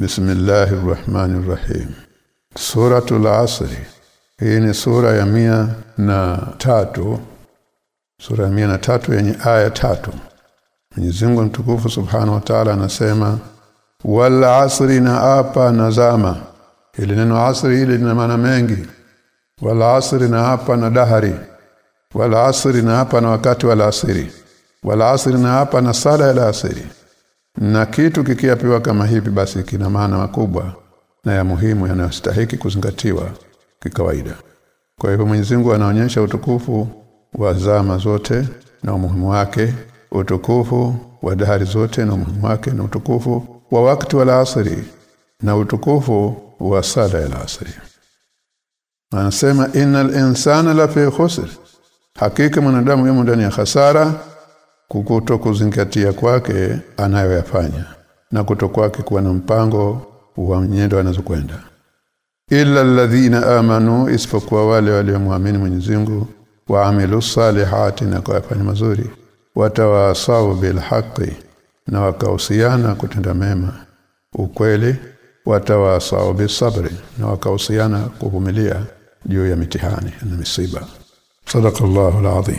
Bismillahir Rahmanir Rahim Suratul Asri Hii ni sura ya mia na tatu. Sura ya mia na tatu yenye aya tatu. Mwenyezi Mungu mtukufu Subhanahu wa Ta'ala anasema wal asri na apa na zama. Ili neno asri ile lina maana mengi. Wal asri na apa na dahari. Wal asri na apa na wakati wal asri. Wal asri na apa na sala ya asri na kitu kikiapiwa kama hivi basi kina maana makubwa na ya muhimu yanayostahiki kuzingatiwa kikawaida. Kwa hivyo Mwenyezi Mungu anaonyesha utukufu wa zama zote na umuhimu wake utukufu wa dahari zote na umuhimu wake na utukufu wa wakati wa asri na utukufu wa sala ya asri anasema innal insana la fi khusr. Hakika mwanadamu yumo ndani ya hasara kukuto kuzingatia kwake anayoyafanya na kuto kwake kuwa na mpango wa mnyendo anazokwenda. Illa alladhina amanu isipokuwa wale waliomwamini Mwenyezi Mungu waamilu salihati na kuyafanya mazuri watawasau bilhaqi na wakahusiana kutenda mema ukweli watawasau bisabri na wakahusiana kuvumilia juu ya mitihani na misiba. Sadaqallahu alazim